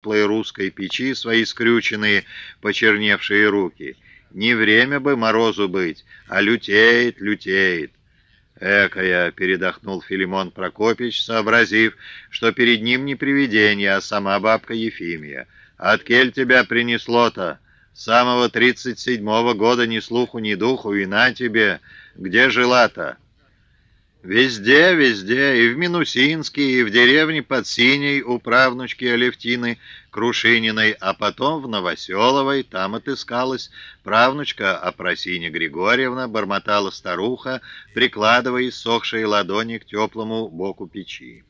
теплой русской печи свои скрюченные, почерневшие руки. Не время бы морозу быть, а лютеет, лютеет. «Экая!» — передохнул Филимон Прокопич, сообразив, что перед ним не привидение, а сама бабка Ефимия. «От кель тебя принесло-то? С самого тридцать седьмого года ни слуху, ни духу, и на тебе! Где жила-то?» Везде, везде, и в Минусинске, и в деревне под Синей у правнучки Алевтины Крушининой, а потом в Новоселовой, там отыскалась правнучка Апросиня Григорьевна, бормотала старуха, прикладывая иссохшие ладони к теплому боку печи.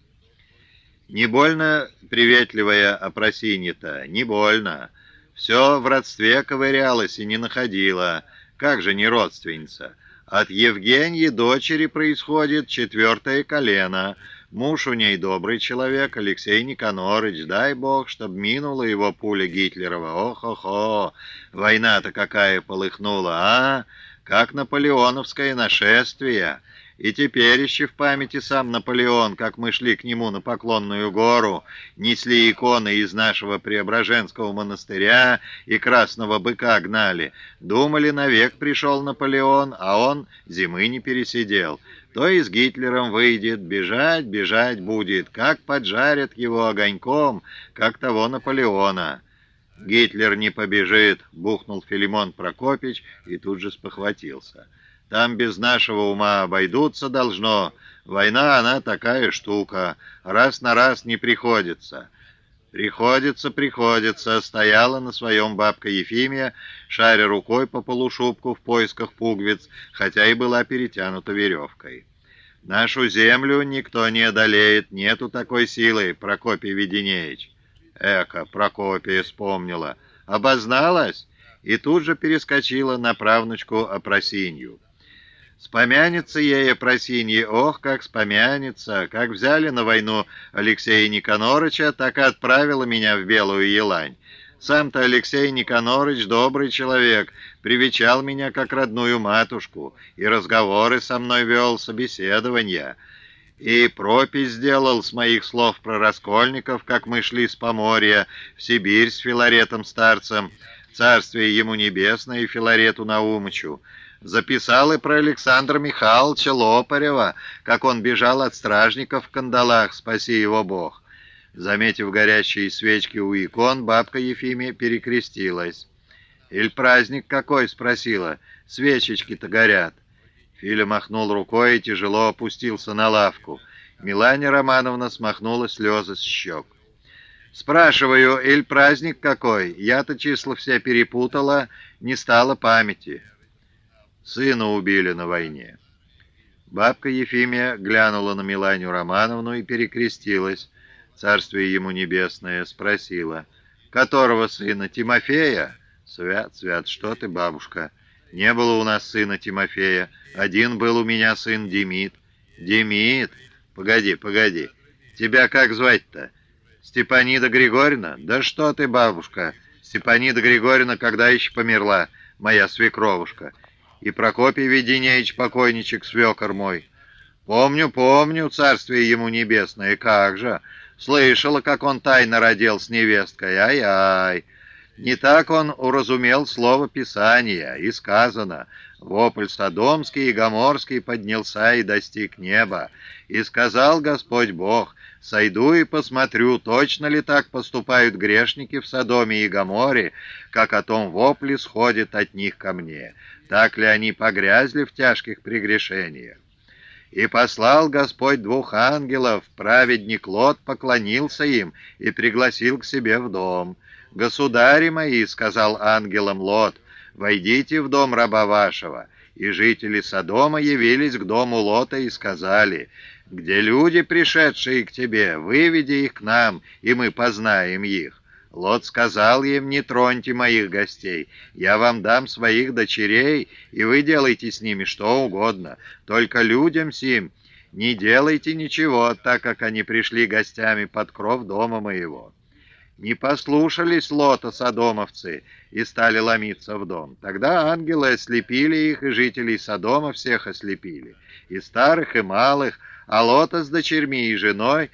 Не больно приветливая Апросинья-то, не больно. Все в родстве ковырялась и не находила. Как же не родственница? От Евгеньи дочери происходит четвертое колено. Муж у ней добрый человек, Алексей Никонорыч. Дай бог, чтоб минула его пуля Гитлерова. Ох-охо, война-то какая полыхнула, а? Как наполеоновское нашествие. И теперь еще в памяти сам Наполеон, как мы шли к нему на Поклонную гору, несли иконы из нашего Преображенского монастыря и красного быка гнали. Думали, навек пришел Наполеон, а он зимы не пересидел. То и с Гитлером выйдет, бежать, бежать будет, как поджарят его огоньком, как того Наполеона. «Гитлер не побежит», — бухнул Филимон Прокопич и тут же спохватился. Там без нашего ума обойдутся должно. Война, она такая штука. Раз на раз не приходится. Приходится, приходится. Стояла на своем бабка Ефимия, шаря рукой по полушубку в поисках пуговиц, хотя и была перетянута веревкой. Нашу землю никто не одолеет, нету такой силы, Прокопий Веденеевич. Эка, Прокопия вспомнила. Обозналась и тут же перескочила на правнучку Опросинью. Спомянется ей Просинье, ох, как спомянется, как взяли на войну Алексея Никонорыча, так и отправила меня в Белую Елань. Сам-то Алексей Никонорыч добрый человек, привечал меня как родную матушку, и разговоры со мной вел, собеседования, и пропись сделал с моих слов про раскольников, как мы шли с Поморья в Сибирь с Филаретом-старцем, царствие ему небесное и Филарету Наумычу, Записал и про Александра Михайловича Лопарева, как он бежал от стражников в кандалах, спаси его Бог. Заметив горящие свечки у икон, бабка Ефимия перекрестилась. «Иль праздник какой?» — спросила. «Свечечки-то горят». Филя махнул рукой и тяжело опустился на лавку. Милане Романовна смахнула слезы с щек. «Спрашиваю, иль праздник какой? Я-то числа все перепутала, не стало памяти». Сына убили на войне. Бабка Ефимия глянула на Миланю Романовну и перекрестилась. Царствие ему небесное спросила. «Которого сына? Тимофея?» «Свят, свят, что ты, бабушка? Не было у нас сына Тимофея. Один был у меня сын Демид». «Демид? Погоди, погоди. Тебя как звать-то? Степанида Григорьевна? Да что ты, бабушка? Степанида Григорьевна когда еще померла, моя свекровушка?» И Прокопий Веденеевич, покойничек, свекор мой. Помню, помню, царствие ему небесное, как же. Слышала, как он тайно родил с невесткой, ай-ай. Не так он уразумел слово Писания, и сказано, «Вопль Содомский и Гоморский поднялся и достиг неба, и сказал Господь Бог, сойду и посмотрю, точно ли так поступают грешники в Содоме и Гоморе, как о том вопле сходит от них ко мне, так ли они погрязли в тяжких прегрешениях. И послал Господь двух ангелов, праведник Лот поклонился им и пригласил к себе в дом». «Государи мои», — сказал ангелам Лот, — «войдите в дом раба вашего». И жители Содома явились к дому Лота и сказали, «Где люди, пришедшие к тебе, выведи их к нам, и мы познаем их». Лот сказал им, «Не троньте моих гостей, я вам дам своих дочерей, и вы делайте с ними что угодно, только людям сим не делайте ничего, так как они пришли гостями под кров дома моего». Не послушались Лота содомовцы и стали ломиться в дом. Тогда ангелы ослепили их, и жителей Содома всех ослепили, и старых, и малых, а Лота с дочерьми и женой